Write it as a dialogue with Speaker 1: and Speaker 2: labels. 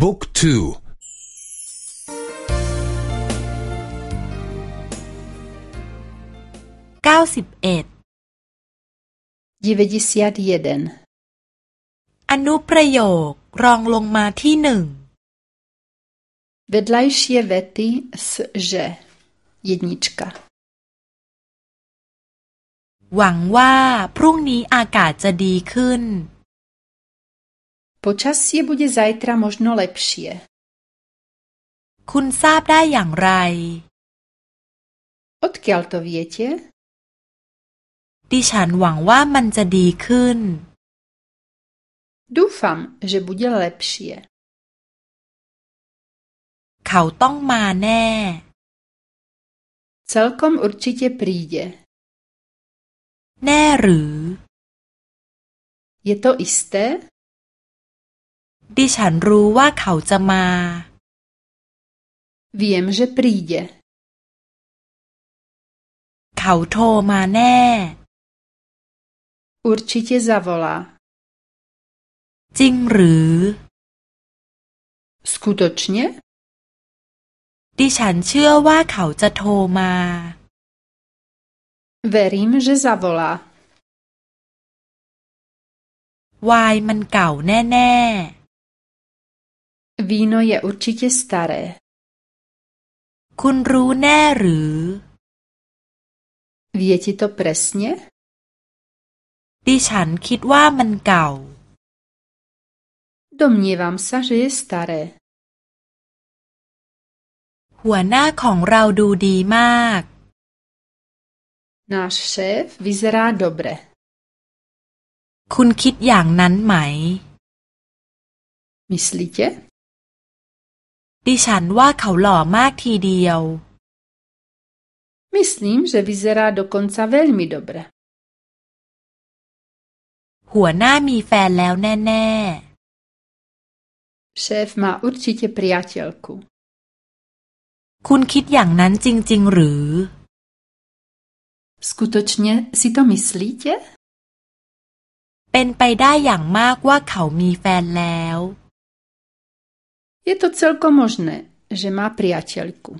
Speaker 1: บุ๊กทู
Speaker 2: เก้าสิบเอ็ดอนุประโยครองลงมาที่หนึ่ง
Speaker 3: Vedlejšie vety s že jednička
Speaker 2: หวังว่าพรุ่งนี้อากาศจะดีขึ้น
Speaker 3: Počasie bude zajtra možno lepšie.
Speaker 2: คุณทราบได้อย่างไร
Speaker 3: Odkiaľ to viete?
Speaker 2: ดิฉันหวังว่ามันจะดีขึ้น
Speaker 3: Dúfam, že bude lepšie.
Speaker 2: เขาต้องมาแน่
Speaker 3: Celkom určite príde.
Speaker 2: แน่หรือ
Speaker 3: Je to isté?
Speaker 2: ดิฉันรู้ว่าเขาจะมา
Speaker 3: Viem, že príde.
Speaker 2: เขาโทรมาแน่
Speaker 3: Určite zavolá.
Speaker 2: จริงหรือ
Speaker 3: Skutočne?
Speaker 2: ดิฉันเชื่อว่าเขาจะโทรมา
Speaker 3: Verím, že zavolá.
Speaker 2: วายมันเก่าแน่
Speaker 3: Víno je určite staré.
Speaker 2: ๆคุณรู้แน่หรือ
Speaker 3: Viete to presne?
Speaker 2: ดิฉันคิดว่ามันเก่า
Speaker 3: Domnievam sa, že je staré.
Speaker 2: หัวหน้าของเราดูดีมาก
Speaker 3: Náš šéf vyzerá dobre.
Speaker 2: คุณคิดอย่างนั้นไหม
Speaker 3: Myslíte?
Speaker 2: ดิฉันว่าเขาหล่อมากทีเดียว
Speaker 3: Myslím, že vyzerá dokonca veľmi dobre.
Speaker 2: หัวหน้ามีแฟนแล้วแน่
Speaker 3: Šéf má určite priateľku.
Speaker 2: ๆคุณคิดอย่างนั้นจริง ๆ หรือ
Speaker 3: Skutočne si to myslíte?
Speaker 2: เป็นไปได้อย่างมากว่าเขามีแฟนแล้ว
Speaker 3: Je to celkom možné, že má priateľku.